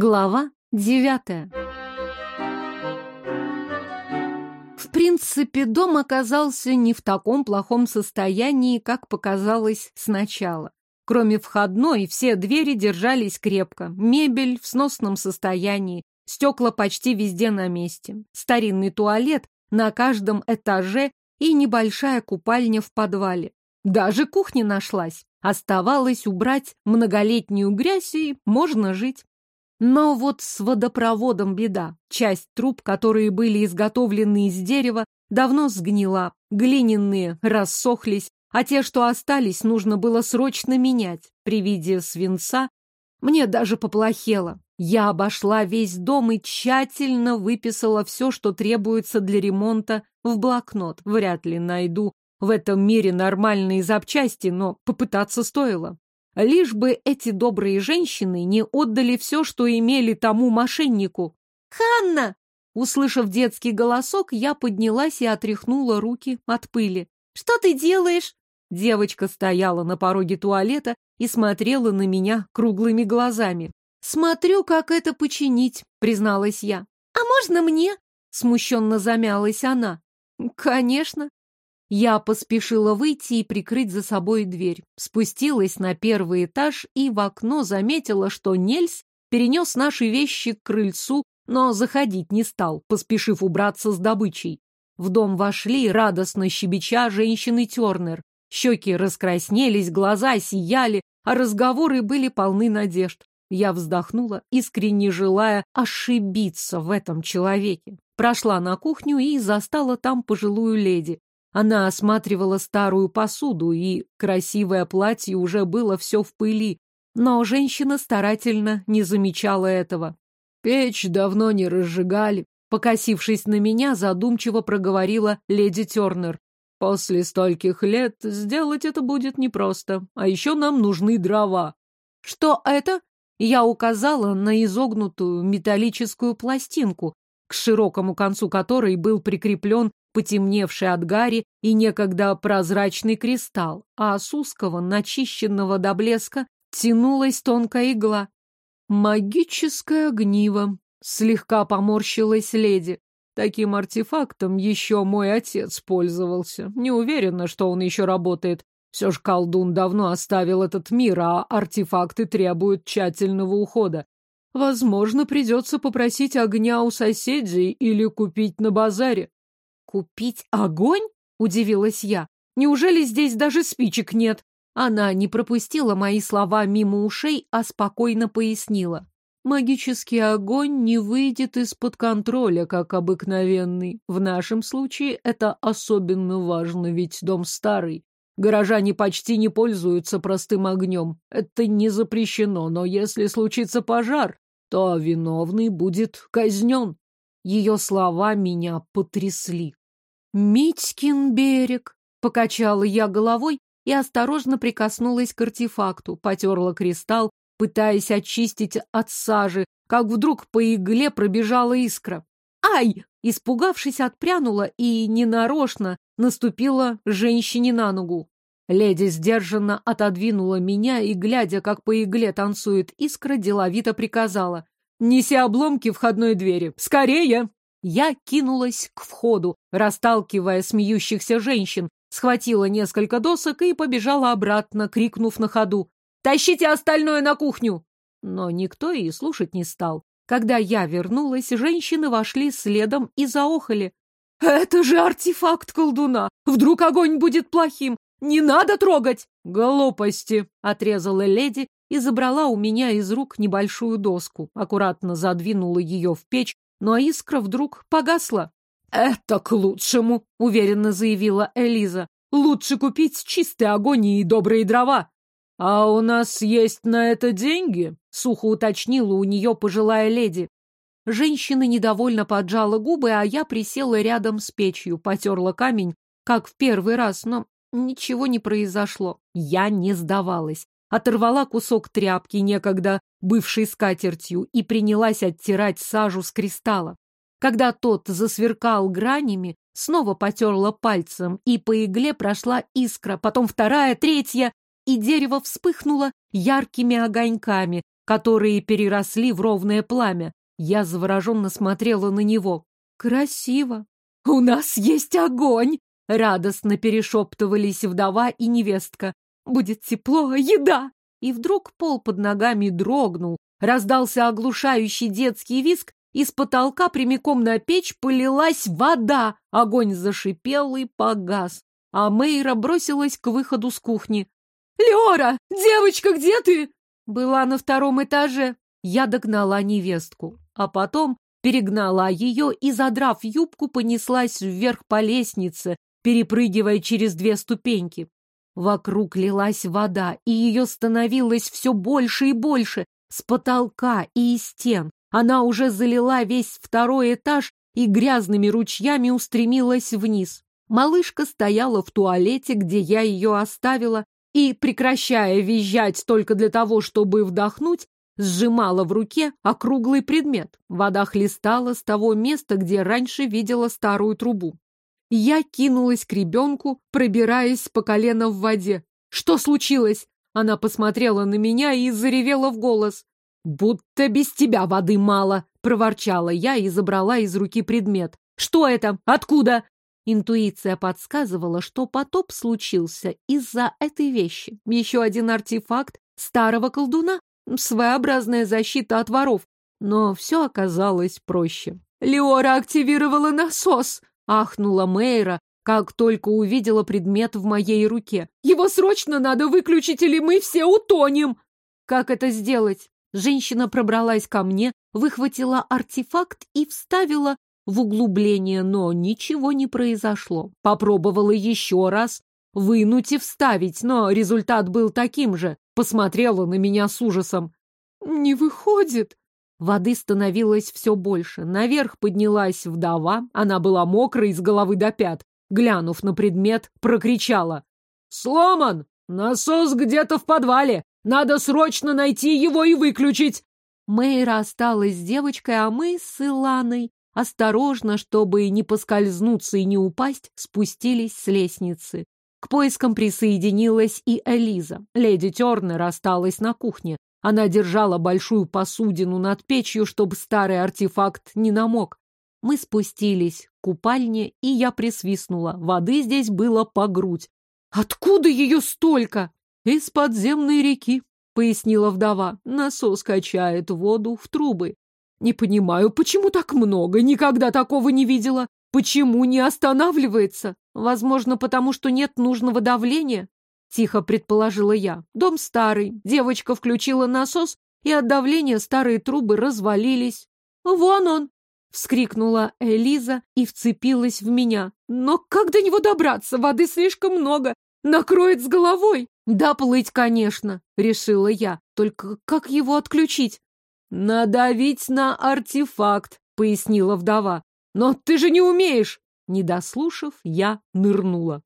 Глава девятая. В принципе, дом оказался не в таком плохом состоянии, как показалось сначала. Кроме входной, все двери держались крепко, мебель в сносном состоянии, стекла почти везде на месте, старинный туалет на каждом этаже и небольшая купальня в подвале. Даже кухня нашлась. Оставалось убрать многолетнюю грязь, и можно жить. Но вот с водопроводом беда. Часть труб, которые были изготовлены из дерева, давно сгнила, глиняные рассохлись, а те, что остались, нужно было срочно менять. При виде свинца мне даже поплохело. Я обошла весь дом и тщательно выписала все, что требуется для ремонта, в блокнот. Вряд ли найду в этом мире нормальные запчасти, но попытаться стоило. Лишь бы эти добрые женщины не отдали все, что имели тому мошеннику. «Ханна!» Услышав детский голосок, я поднялась и отряхнула руки от пыли. «Что ты делаешь?» Девочка стояла на пороге туалета и смотрела на меня круглыми глазами. «Смотрю, как это починить», — призналась я. «А можно мне?» — смущенно замялась она. «Конечно», я поспешила выйти и прикрыть за собой дверь. Спустилась на первый этаж и в окно заметила, что Нельс перенес наши вещи к крыльцу, но заходить не стал, поспешив убраться с добычей. В дом вошли, радостно щебеча, женщины Тернер. Щеки раскраснелись, глаза сияли, а разговоры были полны надежд. Я вздохнула, искренне желая ошибиться в этом человеке. Прошла на кухню и застала там пожилую леди. Она осматривала старую посуду, и красивое платье уже было все в пыли, но женщина старательно не замечала этого. Печь давно не разжигали. Покосившись на меня, задумчиво проговорила леди Тернер. После стольких лет сделать это будет непросто, а еще нам нужны дрова. Что это? Я указала на изогнутую металлическую пластинку, к широкому концу которой был прикреплен потемневший от гари и некогда прозрачный кристалл, а с узкого, начищенного до блеска, тянулась тонкая игла. «Магическое огниво», — слегка поморщилась леди. Таким артефактом еще мой отец пользовался. Не уверена, что он еще работает. Все ж колдун давно оставил этот мир, а артефакты требуют тщательного ухода. Возможно, придется попросить огня у соседей или купить на базаре. «Купить огонь?» — удивилась я. «Неужели здесь даже спичек нет?» Она не пропустила мои слова мимо ушей, а спокойно пояснила. Магический огонь не выйдет из-под контроля, как обыкновенный. В нашем случае это особенно важно, ведь дом старый. Горожане почти не пользуются простым огнем. Это не запрещено, но если случится пожар, то виновный будет казнен. Ее слова меня потрясли. «Митькин берег!» — покачала я головой и осторожно прикоснулась к артефакту, потерла кристалл, пытаясь очистить от сажи, как вдруг по игле пробежала искра. «Ай!» — испугавшись, отпрянула и ненарочно наступила женщине на ногу. Леди сдержанно отодвинула меня и, глядя, как по игле танцует искра, деловито приказала. «Неси обломки входной двери! Скорее!» Я кинулась к входу, расталкивая смеющихся женщин, схватила несколько досок и побежала обратно, крикнув на ходу. «Тащите остальное на кухню!» Но никто и слушать не стал. Когда я вернулась, женщины вошли следом и заохали. «Это же артефакт колдуна! Вдруг огонь будет плохим! Не надо трогать!» «Глупости!» — отрезала леди и забрала у меня из рук небольшую доску, аккуратно задвинула ее в печь но искра вдруг погасла. «Это к лучшему», — уверенно заявила Элиза. «Лучше купить чистый огонь и добрые дрова». «А у нас есть на это деньги?» — сухо уточнила у нее пожилая леди. Женщина недовольно поджала губы, а я присела рядом с печью, потерла камень, как в первый раз, но ничего не произошло. Я не сдавалась оторвала кусок тряпки, некогда бывшей скатертью, и принялась оттирать сажу с кристалла. Когда тот засверкал гранями, снова потерла пальцем, и по игле прошла искра, потом вторая, третья, и дерево вспыхнуло яркими огоньками, которые переросли в ровное пламя. Я завороженно смотрела на него. Красиво. У нас есть огонь! Радостно перешептывались вдова и невестка. Будет тепло, еда! И вдруг пол под ногами дрогнул, раздался оглушающий детский визг, из потолка прямиком на печь полилась вода. Огонь зашипел и погас. А Мейра бросилась к выходу с кухни. «Леора! Девочка, где ты?» Была на втором этаже. Я догнала невестку, а потом перегнала ее и, задрав юбку, понеслась вверх по лестнице, перепрыгивая через две ступеньки. Вокруг лилась вода, и ее становилось все больше и больше, с потолка и из стен. Она уже залила весь второй этаж и грязными ручьями устремилась вниз. Малышка стояла в туалете, где я ее оставила, и, прекращая визжать только для того, чтобы вдохнуть, сжимала в руке округлый предмет. Вода хлестала с того места, где раньше видела старую трубу. Я кинулась к ребенку, пробираясь по колено в воде. «Что случилось?» Она посмотрела на меня и заревела в голос. «Будто без тебя воды мало!» — проворчала я и забрала из руки предмет. «Что это? Откуда?» Интуиция подсказывала, что потоп случился из-за этой вещи. Еще один артефакт старого колдуна, своеобразная защита от воров. Но все оказалось проще. «Леора активировала насос!» — ахнула Мейра, как только увидела предмет в моей руке. «Его срочно надо выключить, или мы все утонем!» «Как это сделать?» Женщина пробралась ко мне, выхватила артефакт и вставила в углубление, но ничего не произошло. Попробовала еще раз вынуть и вставить, но результат был таким же. Посмотрела на меня с ужасом. «Не выходит!» Воды становилось все больше. Наверх поднялась вдова, она была мокрой с головы до пят. Глянув на предмет, прокричала. «Сломан! Насос где-то в подвале! Надо срочно найти его и выключить!» Мэйра осталась с девочкой, а мы с Иланой, осторожно, чтобы не поскользнуться и не упасть, спустились с лестницы. К поискам присоединилась и Элиза. Леди Тернер осталась на кухне. Она держала большую посудину над печью, чтобы старый артефакт не намок. Мы спустились к купальне, и я присвистнула. Воды здесь было по грудь. «Откуда ее столько?» «Из подземной реки», — пояснила вдова. «Насос качает воду в трубы». «Не понимаю, почему так много? Никогда такого не видела. Почему не останавливается? Возможно, потому что нет нужного давления?» Тихо предположила я. Дом старый, девочка включила насос, и от давления старые трубы развалились. «Вон он!» — вскрикнула Элиза и вцепилась в меня. «Но как до него добраться? Воды слишком много. Накроет с головой!» «Да плыть, конечно», — решила я. «Только как его отключить?» «Надавить на артефакт», — пояснила вдова. «Но ты же не умеешь!» Не дослушав, я нырнула.